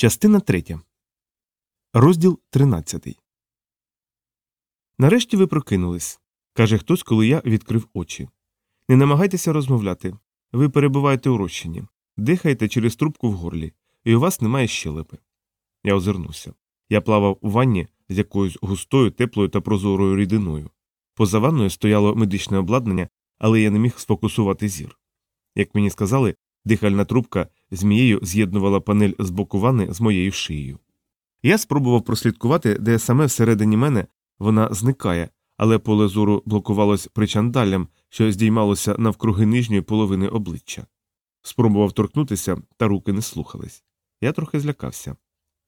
Частина третя. Розділ тринадцятий. Нарешті ви прокинулись, каже хтось, коли я відкрив очі. Не намагайтеся розмовляти. Ви перебуваєте у розчині, дихаєте через трубку в горлі, і у вас немає щелепи. Я озирнувся. Я плавав у ванні з якоюсь густою, теплою та прозорою рідиною. Поза ванною стояло медичне обладнання, але я не міг сфокусувати зір. Як мені сказали, дихальна трубка змією з'єднувала панель з боку ванни з моєю шиєю. Я спробував прослідкувати, де саме всередині мене вона зникає, але поле зору блокувалось причандаллям, що здіймалося навкруги нижньої половини обличчя. Спробував торкнутися, та руки не слухались. Я трохи злякався.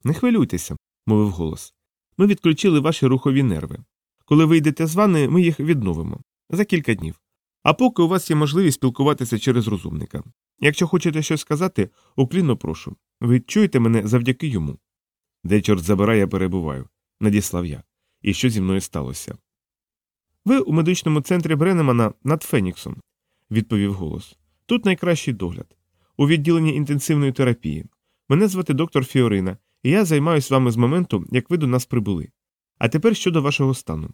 Не хвилюйтеся, мовив голос. Ми відключили ваші рухові нерви. Коли вийдете з ванни, ми їх відновимо за кілька днів. А поки у вас є можливість спілкуватися через розумника. Якщо хочете щось сказати, уклінно прошу. Ви чуєте мене завдяки йому. Де чорт забирає, я перебуваю, надіслав я. І що зі мною сталося? Ви у медичному центрі Бренемана над Феніксом, відповів голос. Тут найкращий догляд. У відділенні інтенсивної терапії. Мене звати доктор Фіорина, і я займаюся вами з моменту, як ви до нас прибули. А тепер щодо вашого стану.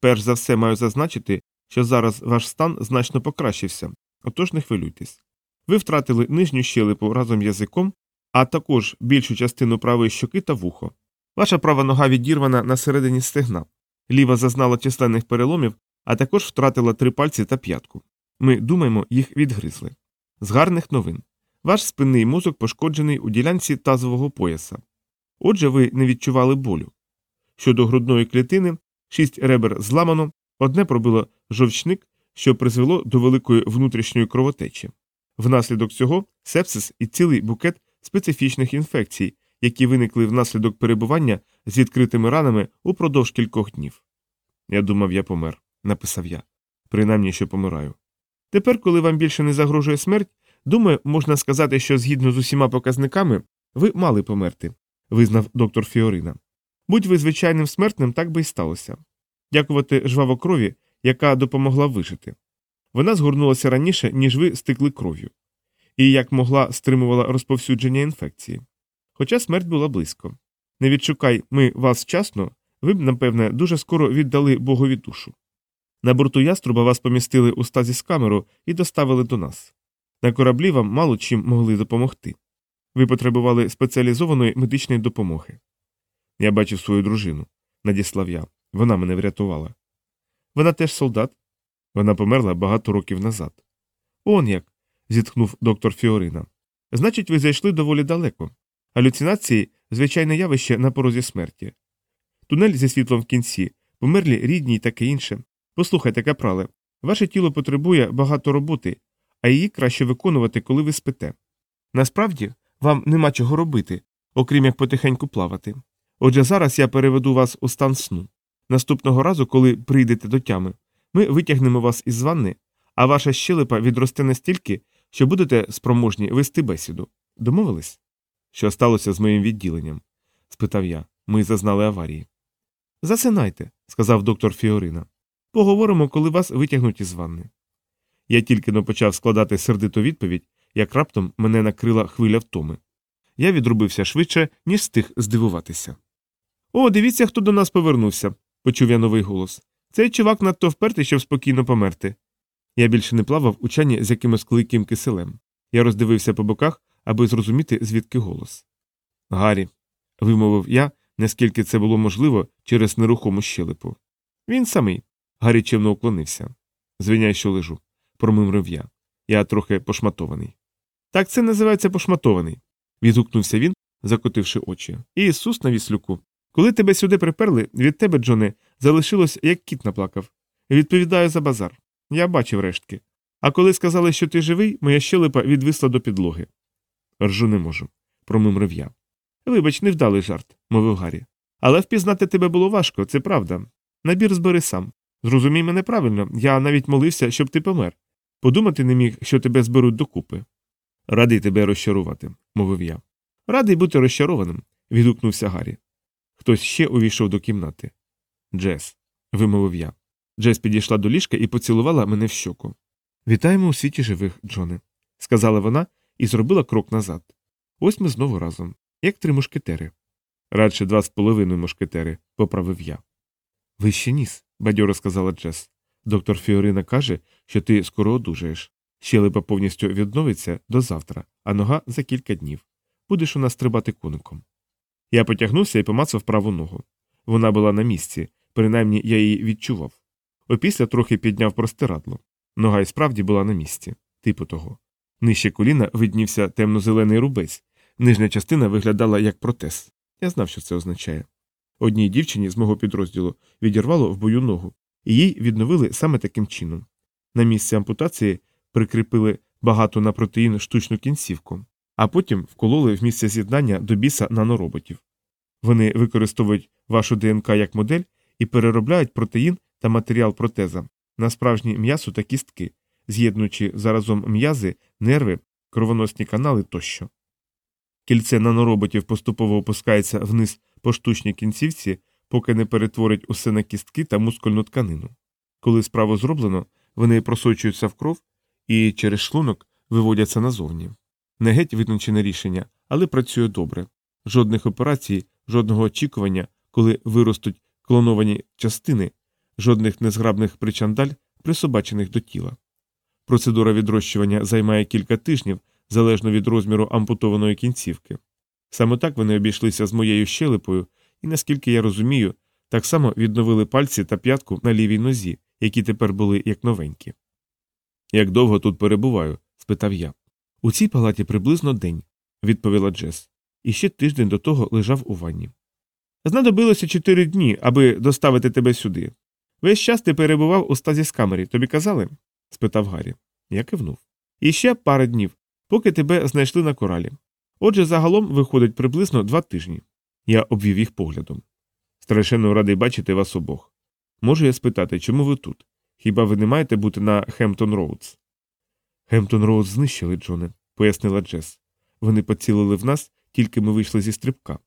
Перш за все маю зазначити, що зараз ваш стан значно покращився, отож не хвилюйтесь. Ви втратили нижню щелепу разом з язиком, а також більшу частину правої щоки та вухо. Ваша права нога відірвана на середині стегна, ліва зазнала численних переломів, а також втратила три пальці та п'ятку. Ми думаємо, їх відгризли. З гарних новин. Ваш спинний мозок пошкоджений у ділянці тазового пояса. Отже, ви не відчували болю. Щодо грудної клітини, шість ребер зламано, одне пробило жовчник, що призвело до великої внутрішньої кровотечі. Внаслідок цього сепсис і цілий букет специфічних інфекцій, які виникли внаслідок перебування з відкритими ранами упродовж кількох днів. Я думав, я помер, написав я. Принаймні, що помираю. Тепер, коли вам більше не загрожує смерть, думаю, можна сказати, що згідно з усіма показниками ви мали померти, визнав доктор Фіорина. Будь ви звичайним смертним, так би й сталося. Дякувати жвавокрові, яка допомогла вижити. Вона згорнулася раніше, ніж ви стекли кров'ю, і як могла стримувала розповсюдження інфекції. Хоча смерть була близько. Не відшукай ми вас вчасно, ви б, напевне, дуже скоро віддали Богові душу. На борту яструба вас помістили у стазіс камеру і доставили до нас. На кораблі вам мало чим могли допомогти. Ви потребували спеціалізованої медичної допомоги. Я бачив свою дружину, надіслав я. Вона мене врятувала. Вона теж солдат. Вона померла багато років назад. Он як. зітхнув доктор Фіорина. Значить, ви зайшли доволі далеко. Галюцинації звичайне явище на порозі смерті. Тунель зі світлом в кінці, померлі рідні і таке інше. Послухайте, капрале, ваше тіло потребує багато роботи, а її краще виконувати, коли ви спите. Насправді, вам нема чого робити, окрім як потихеньку плавати. Отже, зараз я переведу вас у стан сну. Наступного разу, коли прийдете до тями, ми витягнемо вас із ванни, а ваша щелепа відросте настільки, що будете спроможні вести бесіду. Домовились? Що сталося з моїм відділенням? спитав я. Ми зазнали аварії. Засинайте, сказав доктор Фіорина. Поговоримо, коли вас витягнуть із ванни. Я тільки но почав складати сердиту відповідь, як раптом мене накрила хвиля втоми. Я відрубився швидше, ніж встиг здивуватися. О, дивіться, хто до нас повернувся, почув я новий голос. Цей чувак надто впертий, щоб спокійно померти. Я більше не плавав у чані з якимось клейким киселем. Я роздивився по боках, аби зрозуміти, звідки голос. Гаррі, вимовив я, наскільки це було можливо через нерухому щелепу. Він самий. Гаррі чимно уклонився. Звиняй, що лежу, промимрив я. Я трохи пошматований. Так це називається пошматований. відгукнувся він, закотивши очі. Ісус на віслюку. Коли тебе сюди приперли, від тебе, Джоне, залишилось, як кіт наплакав. Відповідаю за базар. Я бачив рештки. А коли сказали, що ти живий, моя щелепа відвисла до підлоги. Ржу не можу, промимрив я. Вибач, невдалий жарт, мовив Гаррі. Але впізнати тебе було важко, це правда. Набір збери сам. Зрозумій мене правильно, я навіть молився, щоб ти помер. Подумати не міг, що тебе зберуть докупи. Радий тебе розчарувати, мовив я. Радий бути розчарованим, відгукнувся Гаррі. Хтось ще увійшов до кімнати. Джес, вимовив я. Джес підійшла до ліжка і поцілувала мене в щоку. Вітаємо у світі живих, Джоне, сказала вона і зробила крок назад. Ось ми знову разом. як три мушкетери. Радше два з половиною мушкетери, поправив я. Вище ніс, бадьоро сказала Джес. Доктор Фіорина каже, що ти скоро одужаєш. Щелепа повністю відновиться до завтра, а нога за кілька днів. Будеш у нас стрибати коником. Я потягнувся і помацав праву ногу. Вона була на місці, принаймні я її відчував. Опісля трохи підняв простирадло. Нога й справді була на місці, типу того. Нижче коліна виднівся темно-зелений рубець, нижня частина виглядала як протез. Я знав, що це означає. Одній дівчині з мого підрозділу відірвало в бою ногу, і їй відновили саме таким чином. На місці ампутації прикріпили багато на протеїн штучну кінцівку, а потім вкололи в місце з'єднання до біса нанороботів. Вони використовують вашу ДНК як модель і переробляють протеїн та матеріал протеза на справжнє м'ясо та кістки, з'єднуючи заразом м'язи, нерви, кровоносні канали тощо. Кільце нанороботів поступово опускається вниз по штучній кінцівці, поки не перетворить усе на кістки та мускульну тканину. Коли справу зроблено, вони просочуються в кров і через шлунок виводяться назовні. Не геть витончене рішення, але працює добре. Жодних операцій, жодного очікування, коли виростуть клоновані частини, жодних незграбних причандаль, присобачених до тіла. Процедура відрощування займає кілька тижнів залежно від розміру ампутованої кінцівки. Саме так вони обійшлися з моєю щелепою, і, наскільки я розумію, так само відновили пальці та п'ятку на лівій нозі, які тепер були як новенькі. Як довго тут перебуваю? спитав я. У цій палаті приблизно день, відповіла Джес, і ще тиждень до того лежав у ванні. Знадобилося чотири дні, аби доставити тебе сюди. Весь час ти перебував у стазі з камері, тобі казали? спитав Гаррі. Я кивнув. І ще пара днів, поки тебе знайшли на коралі. Отже, загалом виходить приблизно два тижні. Я обвів їх поглядом. Страшенно радий бачити вас обох. Можу я спитати, чому ви тут? Хіба ви не маєте бути на Хемптон Роудс? Хемптон Роудс знищили, Джоне, пояснила Джес. Вони поцілили в нас, тільки ми вийшли зі стрибка.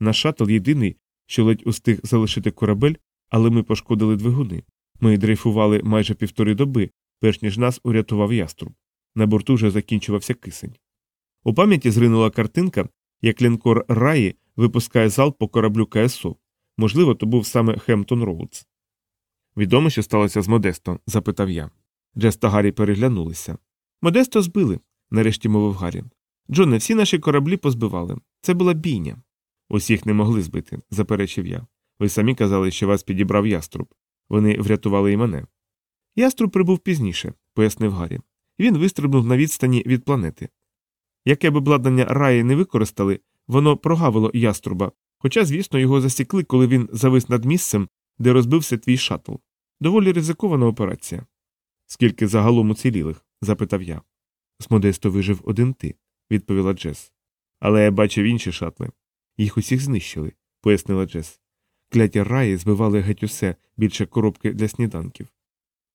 Наш шатл єдиний, що ледь устиг залишити корабель, але ми пошкодили двигуни. Ми дрейфували майже півтори доби, перш ніж нас урятував яструб. На борту вже закінчувався кисень. У пам'яті зринула картинка, як лінкор Раї випускає залп по кораблю КСО. Можливо, то був саме Хемптон Роудс. Відомо, що сталося з Модесто? запитав я. Джес та Гаррі переглянулися. Модесто збили, нарешті мовив Гаррі. Джоне, всі наші кораблі позбивали. Це була бійня. Усіх не могли збити, заперечив я. Ви самі казали, що вас підібрав яструб. Вони врятували і мене. Яструб прибув пізніше, пояснив Гаррі. Він вистрибнув на відстані від планети. Яке б обладнання раї не використали, воно прогавило яструба, хоча, звісно, його засікли, коли він завис над місцем, де розбився твій шаттл. Доволі ризикована операція. Скільки загалом уцілілих? запитав я. З Модесто вижив один ти, відповіла Джес. Але я бачив інші шатли. Їх усіх знищили, пояснила Джес. Кляті раї збивали геть усе більше коробки для сніданків.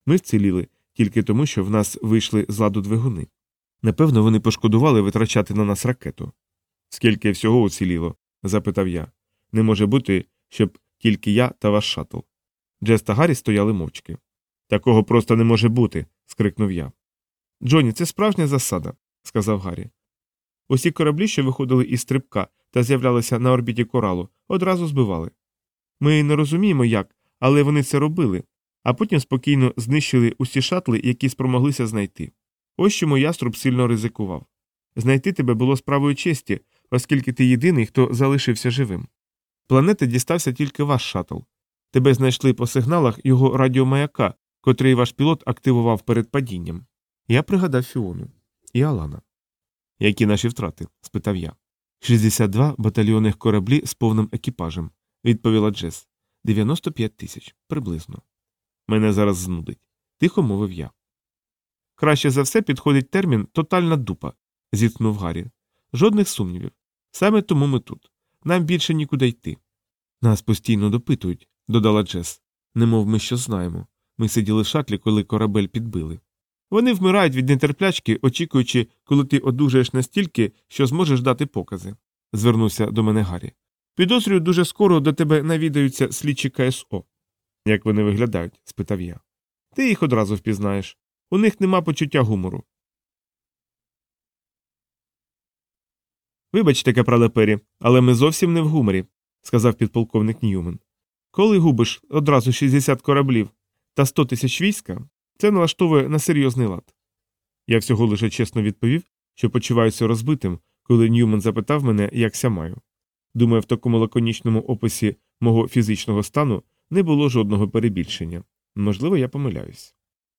Ми вціліли тільки тому, що в нас вийшли з ладу двигуни. Напевно, вони пошкодували витрачати на нас ракету. Скільки всього уціліло? запитав я. Не може бути, щоб тільки я та ваш шатл. Джес та Гаррі стояли мовчки. Такого просто не може бути. скрикнув я. Джоні, це справжня засада, сказав Гаррі. Усі кораблі, що виходили із стрибка та з'являлися на орбіті коралу, одразу збивали. Ми не розуміємо як, але вони це робили, а потім спокійно знищили усі шатли, які спромоглися знайти. Ось чому яструб сильно ризикував. Знайти тебе було справою честі, оскільки ти єдиний, хто залишився живим. Планети дістався тільки ваш шатл. Тебе знайшли по сигналах його радіомаяка, котрий ваш пілот активував перед падінням. Я пригадав Фіону і Алана. Які наші втрати? спитав я. 62 батальйонних кораблі з повним екіпажем, відповіла Джес. 95 тисяч приблизно. Мене зараз знудить. Тихо мовив я. Краще за все підходить термін тотальна дупа, зіткнув Гаррі. Жодних сумнівів. Саме тому ми тут. Нам більше нікуди йти. Нас постійно допитують, додала Джес. Немов ми що знаємо. Ми сиділи в шатлі, коли корабель підбили. Вони вмирають від нетерплячки, очікуючи, коли ти одужаєш настільки, що зможеш дати покази, звернувся до мене Гаррі. Підозрюю, дуже скоро до тебе навідаються слідчі КСО. Як вони виглядають? спитав я. Ти їх одразу впізнаєш. У них нема почуття гумору. Вибачте, капрале Пері, але ми зовсім не в гуморі, сказав підполковник Ньюмен. Коли губиш одразу 60 кораблів та 100 тисяч війська, це налаштовує на серйозний лад. Я всього лише чесно відповів, що почуваюся розбитим, коли Ньюмен запитав мене, як ся маю. Думаю, в такому лаконічному описі мого фізичного стану не було жодного перебільшення. Можливо, я помиляюсь.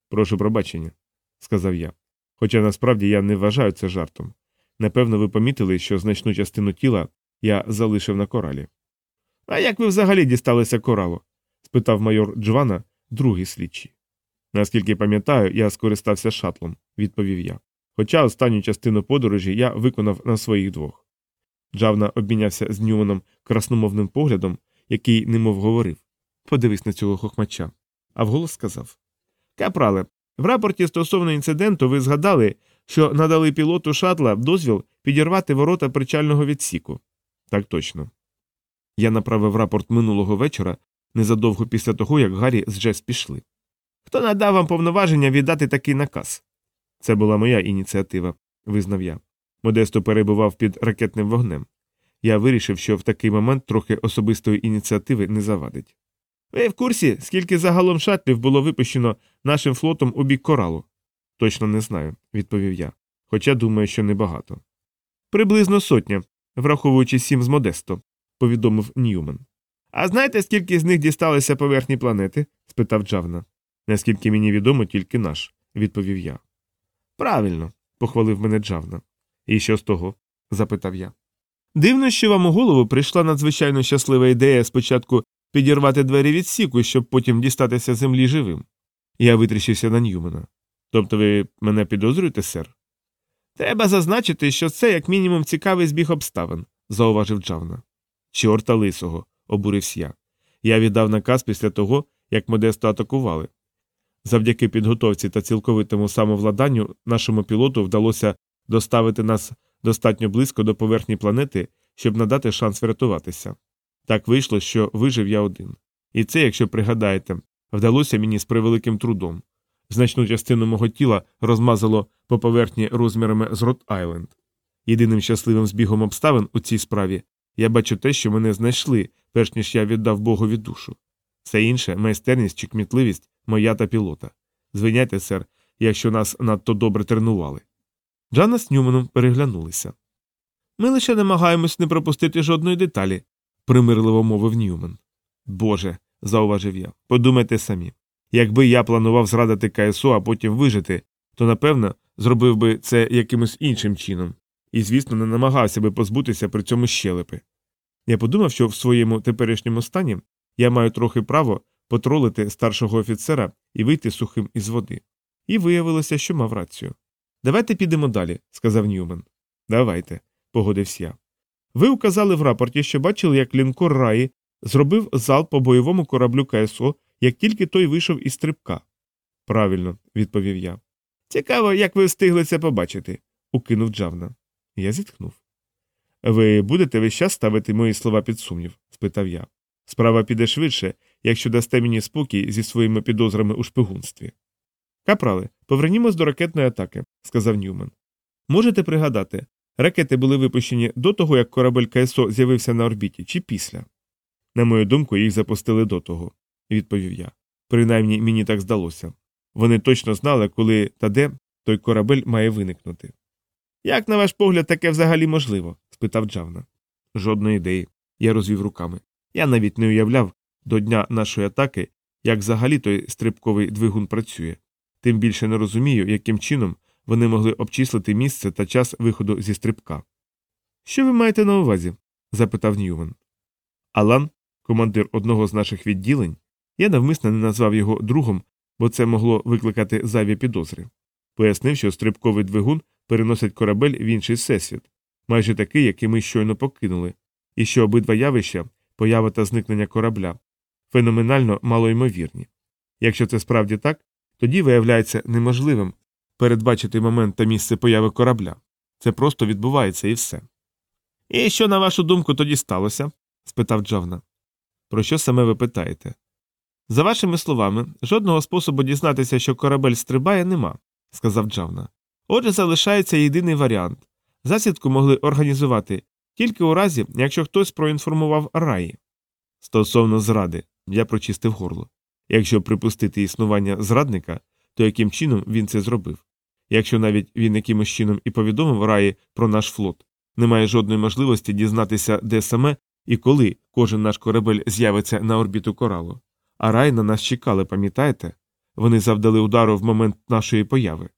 Прошу пробачення, сказав я. Хоча насправді я не вважаю це жартом. Напевно, ви помітили, що значну частину тіла я залишив на коралі. А як ви взагалі дісталися коралу? спитав майор Джвана, другий слідчий. Наскільки пам'ятаю, я скористався шатлом, відповів я. Хоча останню частину подорожі я виконав на своїх двох. Джавна обмінявся з Ньюманом красномовним поглядом, який немов говорив Подивись на цього хохмача. А вголос сказав Капрале, в рапорті стосовно інциденту ви згадали, що надали пілоту шатла дозвіл підірвати ворота причального відсіку. Так точно. Я направив рапорт минулого вечора незадовго після того, як Гаррі з Джес пішли. Хто надав вам повноваження віддати такий наказ? Це була моя ініціатива, визнав я. Модесто перебував під ракетним вогнем. Я вирішив, що в такий момент трохи особистої ініціативи не завадить. Ви в курсі, скільки загалом шатлів було випущено нашим флотом у бік коралу? Точно не знаю, відповів я, хоча думаю, що небагато. Приблизно сотня, враховуючи сім з Модесто, повідомив Ньюман. А знаєте, скільки з них дісталося поверхні планети? спитав Джавна. Наскільки мені відомо, тільки наш, відповів я. Правильно, похвалив мене Джавна. І що з того? запитав я. Дивно, що вам у голову прийшла надзвичайно щаслива ідея спочатку підірвати двері відсіку, щоб потім дістатися землі живим. Я витріщився на Ньюмана. Тобто ви мене підозрюєте, сер? Треба зазначити, що це як мінімум цікавий збіг обставин, зауважив Джавна. Чорта лисого, обурився я. Я віддав наказ після того, як Модесто атакували. Завдяки підготовці та цілковитому самовладанню нашому пілоту вдалося доставити нас достатньо близько до поверхні планети, щоб надати шанс врятуватися. Так вийшло, що вижив я один. І це, якщо пригадаєте, вдалося мені з превеликим трудом. Значну частину мого тіла розмазало по поверхні розмірами з Рот Айленд. Єдиним щасливим збігом обставин у цій справі я бачу те, що мене знайшли, перш ніж я віддав Богові душу. Все інше майстерність чи кмітливість моя та пілота. Звиняйте, сер, якщо нас надто добре тренували. Джана з Ньюманом переглянулися. Ми лише намагаємось не пропустити жодної деталі, примирливо мовив Ньюман. Боже, зауважив я, подумайте самі. Якби я планував зрадити КСО, а потім вижити, то напевно зробив би це якимось іншим чином, і, звісно, не намагався би позбутися при цьому щелепи. Я подумав, що в своєму теперішньому стані я маю трохи право потролити старшого офіцера і вийти сухим із води. І виявилося, що мав рацію. Давайте підемо далі, сказав Ньюман. Давайте, погодився я. Ви указали в рапорті, що бачили, як лінкор Раї зробив залп по бойовому кораблю КСО, як тільки той вийшов із стрибка. Правильно, відповів я. Цікаво, як ви встигли це побачити, укинув Джавна. Я зітхнув. Ви будете весь час ставити мої слова під сумнів? спитав я. Справа піде швидше, якщо дасте мені спокій зі своїми підозрами у шпигунстві. Капрали, повернімось до ракетної атаки, сказав Ньюман. Можете пригадати, ракети були випущені до того, як корабель КСО з'явився на орбіті, чи після? На мою думку, їх запустили до того, відповів я. Принаймні мені так здалося. Вони точно знали, коли та де той корабель має виникнути. Як, на ваш погляд, таке взагалі можливо? спитав Джавна. Жодної ідеї. Я розвів руками. Я навіть не уявляв до дня нашої атаки, як взагалі той стрибковий двигун працює. Тим більше не розумію, яким чином вони могли обчислити місце та час виходу зі стрибка. Що ви маєте на увазі? запитав Ньюман. Алан, командир одного з наших відділень, я навмисно не назвав його другом, бо це могло викликати зайві підозри. Пояснив, що стрибковий двигун переносить корабель в інший всесвіт, майже такий, який ми щойно покинули, і що обидва явища, поява та зникнення корабля, феноменально малоймовірні. Якщо це справді так, тоді виявляється неможливим передбачити момент та місце появи корабля. Це просто відбувається і все. І що, на вашу думку, тоді сталося? спитав Джавна. Про що саме ви питаєте? За вашими словами, жодного способу дізнатися, що корабель стрибає, нема, сказав Джавна. Отже, залишається єдиний варіант Засідку могли організувати тільки у разі, якщо хтось проінформував раї. Стосовно зради, я прочистив горло. Якщо припустити існування зрадника, то яким чином він це зробив? Якщо навіть він якимось чином і повідомив раї про наш флот, немає жодної можливості дізнатися, де саме і коли кожен наш корабель з'явиться на орбіту коралу. А рай на нас чекали, пам'ятаєте? Вони завдали удару в момент нашої появи.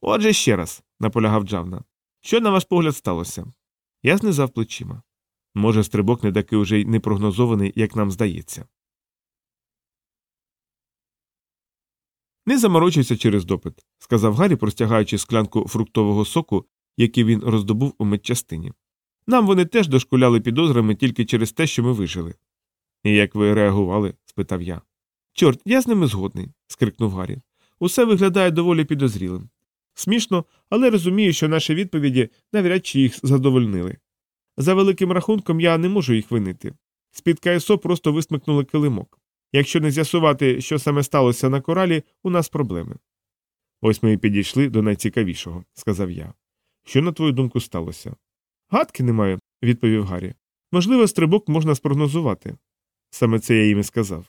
Отже, ще раз, наполягав Джавна. Що, на ваш погляд, сталося? Я знизав плечима. Може, стрибок не такий уже й непрогнозований, як нам здається. Не заморочуйся через допит, сказав Гаррі, простягаючи склянку фруктового соку, який він роздобув у медчастині. Нам вони теж дошкуляли підозрами тільки через те, що ми вижили. І як ви реагували? спитав я. Чорт, я з ними згодний, скрикнув Гаррі. Усе виглядає доволі підозрілим. Смішно, але розумію, що наші відповіді навряд чи їх задовольнили. За великим рахунком я не можу їх винити. З-під КСО просто висмикнули килимок. Якщо не з'ясувати, що саме сталося на коралі, у нас проблеми. Ось ми і підійшли до найцікавішого, сказав я. Що, на твою думку, сталося? Гадки немає, відповів Гаррі. Можливо, стрибок можна спрогнозувати. Саме це я їм і сказав.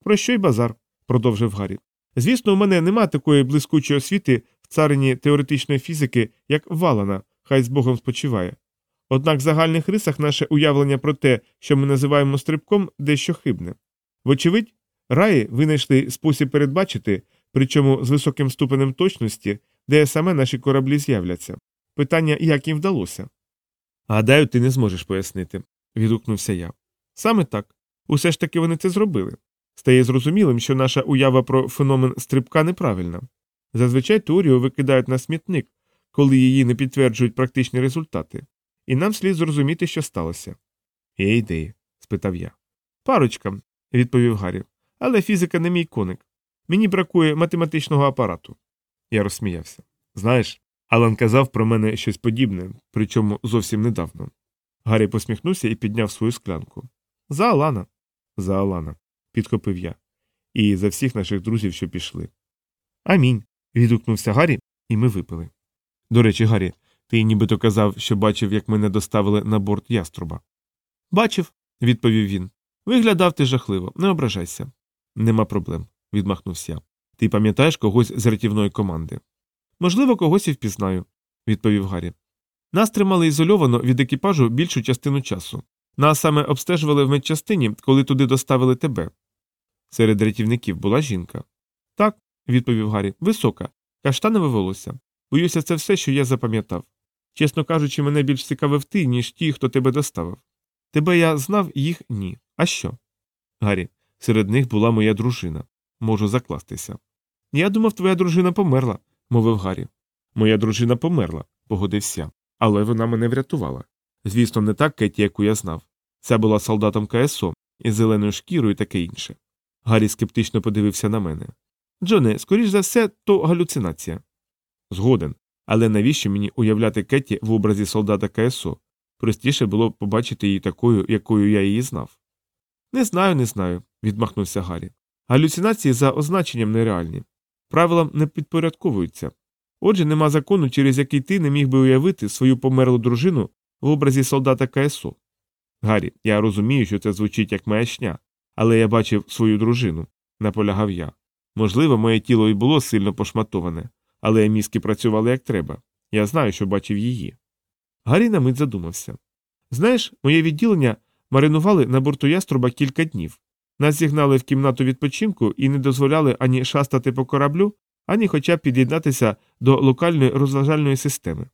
Про що й базар, продовжив Гаррі. Звісно, у мене нема такої блискучої освіти в царині теоретичної фізики, як Валана, хай з Богом спочиває. Однак в загальних рисах наше уявлення про те, що ми називаємо стрибком, дещо хибне. Вочевидь, раї винайшли спосіб передбачити, причому з високим ступенем точності, де саме наші кораблі з'являться. Питання, як їм вдалося. Гадаю, ти не зможеш пояснити, відгукнувся я. Саме так. Усе ж таки вони це зробили. Стає зрозумілим, що наша уява про феномен стрибка неправильна. Зазвичай теорію викидають на смітник, коли її не підтверджують практичні результати, і нам слід зрозуміти, що сталося. Є ідеї? спитав я. Парочка, відповів Гаррі. Але фізика не мій коник. Мені бракує математичного апарату. Я розсміявся. Знаєш, Алан казав про мене щось подібне, причому зовсім недавно. Гаррі посміхнувся і підняв свою склянку. За Алана. За Алана, підхопив я. І за всіх наших друзів, що пішли. Амінь. відгукнувся Гаррі, і ми випили. До речі, Гаррі, ти нібито казав, що бачив, як мене доставили на борт яструба. Бачив, відповів він. Виглядав ти жахливо, не ображайся. Нема проблем, відмахнувся я. Ти пам'ятаєш когось з рятівної команди? Можливо, когось і впізнаю, відповів Гаррі. Нас тримали ізольовано від екіпажу більшу частину часу. Нас саме обстежували в медчастині, коли туди доставили тебе. Серед рятівників була жінка. Так, відповів Гаррі, висока, каштанове волосся. Боюся, це все, що я запам'ятав. Чесно кажучи, мене більш цікавив ти, ніж ті, хто тебе доставив. Тебе я знав, їх ні. А що? Гаррі, серед них була моя дружина. Можу закластися. Я думав, твоя дружина померла, мовив Гаррі. Моя дружина померла, погодився, але вона мене врятувала. Звісно, не так Кеті, яку я знав. Ця була солдатом КСО із зеленою шкірою і таке інше. Гаррі скептично подивився на мене. Джоне, скоріш за все, то галюцинація. Згоден. Але навіщо мені уявляти Кеті в образі солдата КСО? Простіше було побачити її такою, якою я її знав. Не знаю, не знаю, відмахнувся Гаррі. Галюцинації за означенням нереальні. Правилам не підпорядковуються. Отже, нема закону, через який ти не міг би уявити свою померлу дружину в образі солдата КСО. Гаррі, я розумію, що це звучить як маячня, але я бачив свою дружину, наполягав я. Можливо, моє тіло і було сильно пошматоване, але мізки працювали як треба. Я знаю, що бачив її. Гаррі на мить задумався. Знаєш, моє відділення маринували на борту яструба кілька днів. Нас зігнали в кімнату відпочинку і не дозволяли ані шастати по кораблю, ані хоча б під'єднатися до локальної розважальної системи.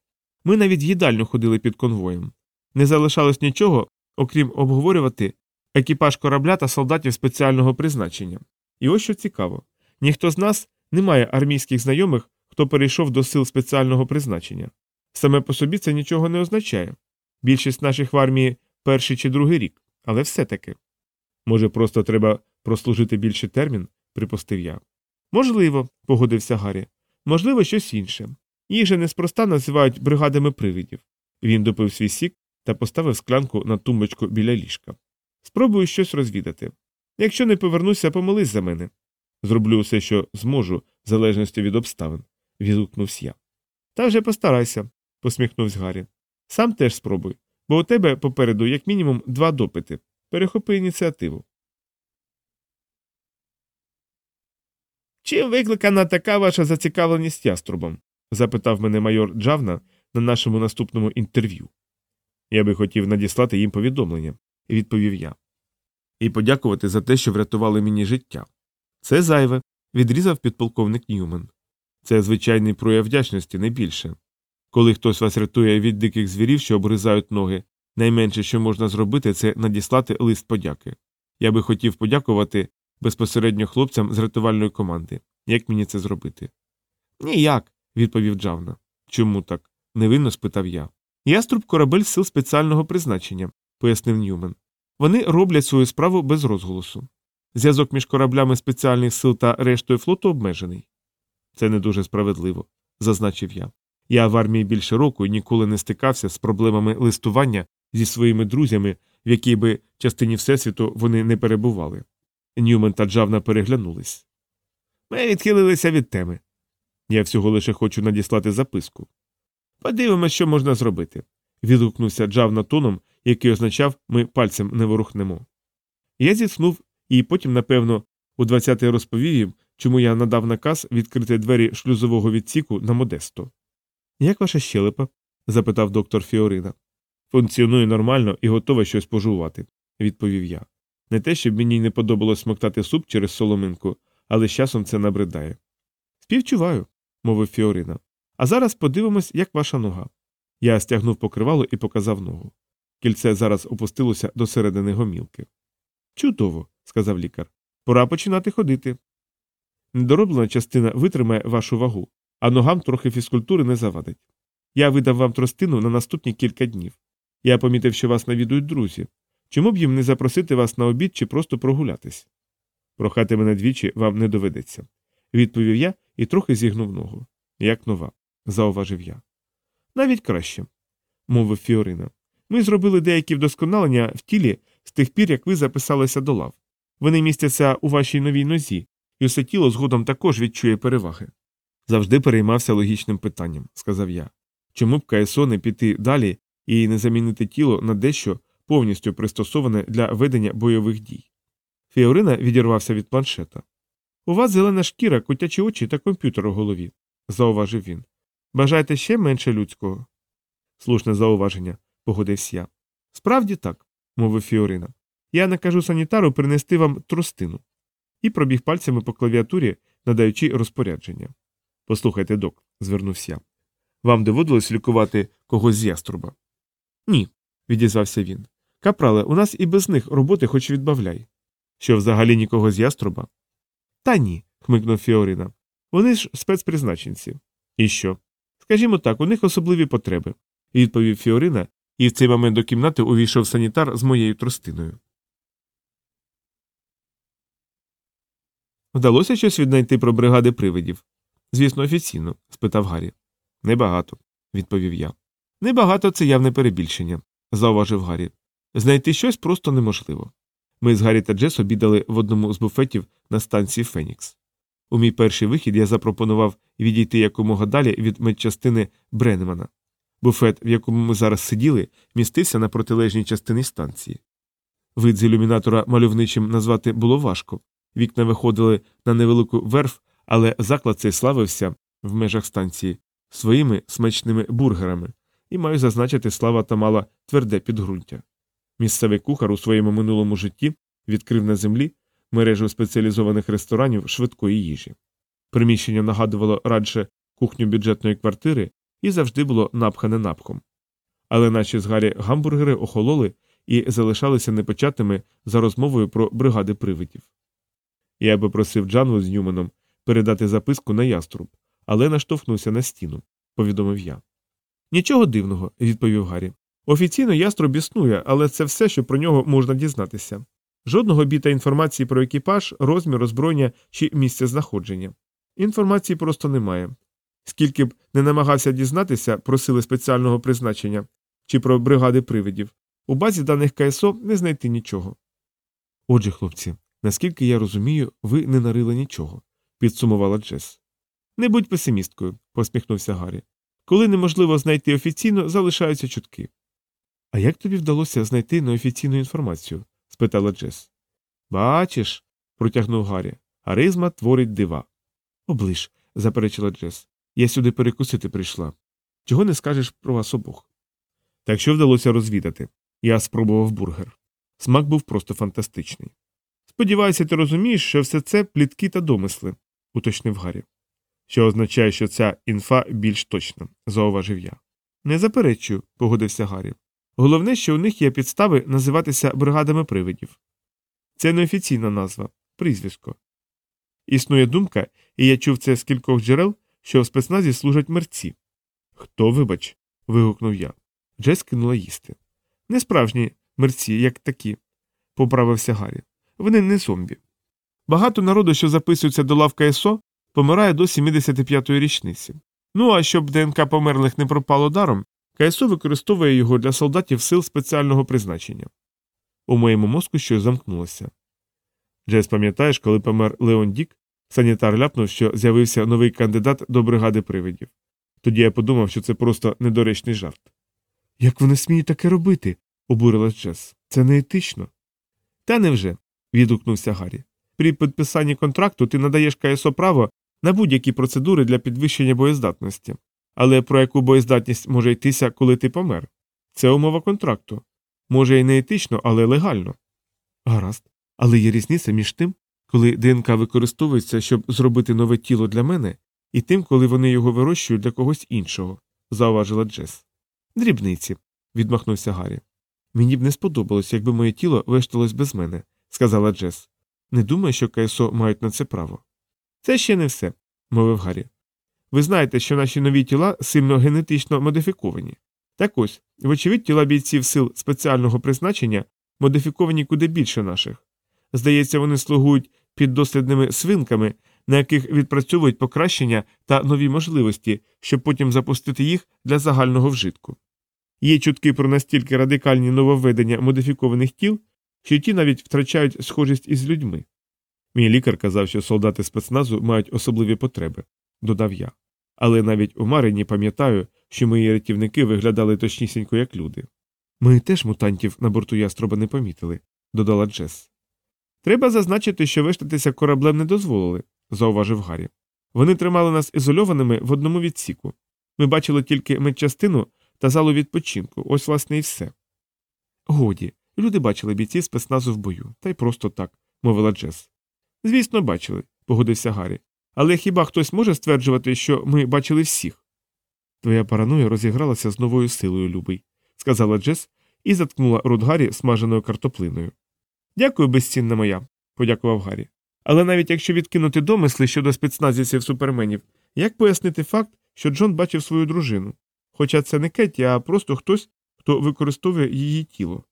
Ми навіть їдальню ходили під конвоєм. Не залишалось нічого, окрім обговорювати екіпаж корабля та солдатів спеціального призначення. І ось що цікаво ніхто з нас не має армійських знайомих, хто перейшов до сил спеціального призначення. Саме по собі це нічого не означає. Більшість наших в армії перший чи другий рік, але все таки. Може, просто треба прослужити більший термін, припустив я. Можливо, погодився Гаррі. Можливо, щось інше. Їх же неспроста називають бригадами привидів. Він допив свій сік та поставив склянку на тумбочку біля ліжка. Спробую щось розвідати. Якщо не повернуся, помолись за мене. Зроблю все, що зможу, в залежності від обставин, відгукнувся я. Та вже постарайся, посміхнувся Гаррі. Сам теж спробуй, бо у тебе попереду як мінімум два допити. Перехопи ініціативу. Чим викликана така ваша зацікавленість яструбом? запитав мене майор Джавна на нашому наступному інтерв'ю. Я би хотів надіслати їм повідомлення, відповів я. І подякувати за те, що врятували мені життя. Це зайве, відрізав підполковник Ньюман. Це звичайний прояв вдячності, не більше. Коли хтось вас рятує від диких звірів, що обризають ноги, найменше, що можна зробити, це надіслати лист подяки. Я би хотів подякувати безпосередньо хлопцям з рятувальної команди. Як мені це зробити? Ніяк, відповів Джавна. Чому так? невинно спитав я. Яструб корабель сил спеціального призначення, пояснив Ньюмен. Вони роблять свою справу без розголосу. Зв'язок між кораблями спеціальних сил та рештою флоту обмежений. Це не дуже справедливо, зазначив я. Я в армії більше року і ніколи не стикався з проблемами листування зі своїми друзями, в якій би частині Всесвіту вони не перебували. Ньюмен та Джавна переглянулись. Ми відхилилися від теми. Я всього лише хочу надіслати записку. Подивимось, що можна зробити. відгукнувся Джавна тоном, який означав ми пальцем не ворухнемо. Я зітхнув і потім, напевно, у 20-й розповів їм, чому я надав наказ відкрити двері шлюзового відсіку на Модесто. Як ваша щелепа? запитав доктор Фіорина. Функціонує нормально і готова щось пожувати, відповів я. Не те, щоб мені не подобалось смоктати суп через соломинку, але з часом це набридає. Співчуваю, мовив Фіорина. А зараз подивимось, як ваша нога. Я стягнув покривало і показав ногу. Кільце зараз опустилося до середини гомілки. Чудово, сказав лікар. Пора починати ходити. Недороблена частина витримає вашу вагу, а ногам трохи фізкультури не завадить. Я видав вам тростину на наступні кілька днів. Я помітив, що вас навідують друзі. Чому б їм не запросити вас на обід чи просто прогулятись? Прохати мене двічі вам не доведеться, відповів я і трохи зігнув ногу. Як нова, зауважив я. Навіть краще, мовив Фіорина. Ми зробили деякі вдосконалення в тілі з тих пір, як ви записалися до лав. Вони містяться у вашій новій нозі, і усе тіло згодом також відчує переваги. Завжди переймався логічним питанням, сказав я. Чому б КСО не піти далі і не замінити тіло на дещо повністю пристосоване для ведення бойових дій? Фіорина відірвався від планшета. У вас зелена шкіра, котячі очі та комп'ютер у голові, зауважив він. Бажаєте ще менше людського? Слушне зауваження, погодився я. Справді так, мовив Фіорина. Я накажу санітару принести вам тростину. І пробіг пальцями по клавіатурі, надаючи розпорядження. Послухайте, док, звернувся я. Вам доводилось лікувати когось з яструба? Ні, відізвався він. Капрале, у нас і без них роботи хоч відбавляй. Що взагалі нікого з яструба? Та ні, хмикнув Фіорина. Вони ж спецпризначенці. І що? Скажімо так, у них особливі потреби, відповів Фіорина, і в цей момент до кімнати увійшов санітар з моєю тростиною. Вдалося щось віднайти про бригади привидів? Звісно, офіційно, спитав Гаррі. Небагато, відповів я. Небагато це явне перебільшення, зауважив Гаррі. Знайти щось просто неможливо. Ми з Гаррі та Джес обідали в одному з буфетів на станції Фенікс. У мій перший вихід я запропонував відійти якомога далі від медчастини Бренемана. Буфет, в якому ми зараз сиділи, містився на протилежній частині станції. Вид з ілюмінатора мальовничим назвати було важко. Вікна виходили на невелику верф, але заклад цей славився в межах станції своїми смачними бургерами, і маю зазначити слава та мала тверде підґрунтя. Місцевий кухар у своєму минулому житті відкрив на землі мережу спеціалізованих ресторанів швидкої їжі. Приміщення нагадувало радше кухню бюджетної квартири і завжди було напхане напхом. Але наші згарі гамбургери охололи і залишалися непочатими за розмовою про бригади привидів. Я би просив Джану з Ньюманом передати записку на яструб, але наштовхнувся на стіну, повідомив я. Нічого дивного, відповів Гаррі. Офіційно яструб існує, але це все, що про нього можна дізнатися. Жодного біта інформації про екіпаж, розмір, озброєння чи місце знаходження. Інформації просто немає. Скільки б не намагався дізнатися про сили спеціального призначення чи про бригади привидів, у базі даних КСО не знайти нічого. Отже, хлопці, наскільки я розумію, ви не нарили нічого, підсумувала Джес. Не будь песимісткою, посміхнувся Гаррі. Коли неможливо знайти офіційно, залишаються чутки. А як тобі вдалося знайти неофіційну інформацію? спитала Джес. Бачиш, протягнув Гаррі. Аризма творить дива. Оближ, заперечила Джес. Я сюди перекусити прийшла. Чого не скажеш про вас обох? Так що вдалося розвідати. Я спробував бургер. Смак був просто фантастичний. Сподіваюся, ти розумієш, що все це плітки та домисли, уточнив Гаррі. Що означає, що ця інфа більш точна, зауважив я. Не заперечую, погодився Гаррі. Головне, що у них є підстави називатися бригадами привидів. Це неофіційна назва, прізвисько. Існує думка, і я чув це з кількох джерел, що в спецназі служать мерці. Хто, вибач. вигукнув я. Джес кинула їсти. Не справжні мерці, як такі, поправився Гаррі. Вони не зомбі. Багато народу, що записується до лав КСО, помирає до 75-ї річниці. Ну а щоб ДНК померлих не пропало даром, КСО використовує його для солдатів сил спеціального призначення. У моєму мозку щось замкнулося. Джес, пам'ятаєш, коли помер Леон Дік, санітар ляпнув, що з'явився новий кандидат до бригади привидів. Тоді я подумав, що це просто недоречний жарт. Як вони сміють таке робити? обурилась Джес. Це не етично. Та невже. відгукнувся Гаррі. При підписанні контракту ти надаєш КСО право на будь-які процедури для підвищення боєздатності. Але про яку боєздатність може йтися, коли ти помер? Це умова контракту. Може, і не етично, але легально. Гаразд. Але є різниця між тим, коли ДНК використовується, щоб зробити нове тіло для мене, і тим, коли вони його вирощують для когось іншого, зауважила Джес. Дрібниці, відмахнувся Гаррі. Мені б не сподобалось, якби моє тіло вешталось без мене, сказала Джес. Не думаю, що КСО мають на це право. Це ще не все, мовив Гаррі. Ви знаєте, що наші нові тіла сильно генетично модифіковані. Так ось, вочевидь, тіла бійців сил спеціального призначення модифіковані куди більше наших. Здається, вони слугують піддослідними свинками, на яких відпрацьовують покращення та нові можливості, щоб потім запустити їх для загального вжитку. Є чутки про настільки радикальні нововведення модифікованих тіл, що ті навіть втрачають схожість із людьми. Мій лікар казав, що солдати спецназу мають особливі потреби, додав я. Але навіть у Марині пам'ятаю, що мої рятівники виглядали точнісінько як люди. Ми теж мутантів на борту ястроба не помітили, додала Джес. Треба зазначити, що виштатися кораблем не дозволили, зауважив Гаррі. Вони тримали нас ізольованими в одному відсіку. Ми бачили тільки медчастину та залу відпочинку, ось, власне, і все. Годі, люди бачили бійці спецназу в бою, та й просто так, мовила Джес. Звісно, бачили, погодився Гаррі. Але хіба хтось може стверджувати, що ми бачили всіх? Твоя параноя розігралася з новою силою, любий, сказала Джес і заткнула рот Гаррі смаженою картоплиною. Дякую, безцінна моя, подякував Гаррі. Але навіть якщо відкинути домисли щодо спецназівців суперменів, як пояснити факт, що Джон бачив свою дружину? Хоча це не Кетті, а просто хтось, хто використовує її тіло.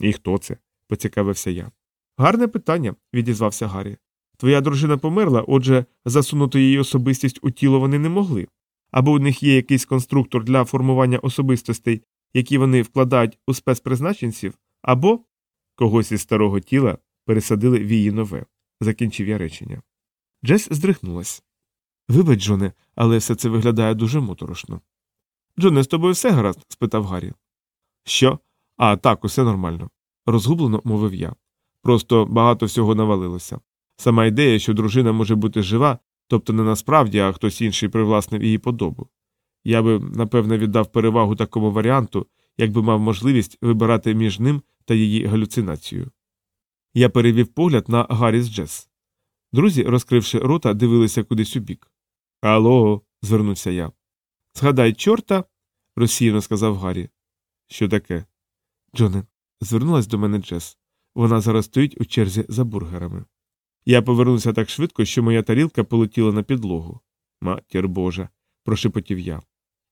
І хто це? поцікавився я. Гарне питання, відізвався Гаррі. Твоя дружина померла, отже, засунути її особистість у тіло вони не могли. Або у них є якийсь конструктор для формування особистостей, які вони вкладають у спецпризначенців, або когось із старого тіла пересадили в її нове, закінчив я речення. Джес здригнулась. Вибач, Джоне, але все це виглядає дуже моторошно. Джоне, з тобою все гаразд? спитав Гаррі. Що? А, так, усе нормально, розгублено мовив я. Просто багато всього навалилося. Сама ідея, що дружина може бути жива, тобто не насправді, а хтось інший привласнив її подобу. Я би, напевне, віддав перевагу такому варіанту, якби мав можливість вибирати між ним та її галюцинацією. Я перевів погляд на Гарріс Джес. Друзі, розкривши рота, дивилися кудись у бік. Алло, звернувся я. Згадай, чорта, розсіяно сказав Гаррі. Що таке? Джоне, звернулась до мене Джес. Вона зараз стоїть у черзі за бургерами. Я повернувся так швидко, що моя тарілка полетіла на підлогу. Матір Божа, прошепотів я.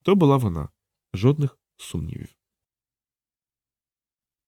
То була вона. Жодних сумнівів.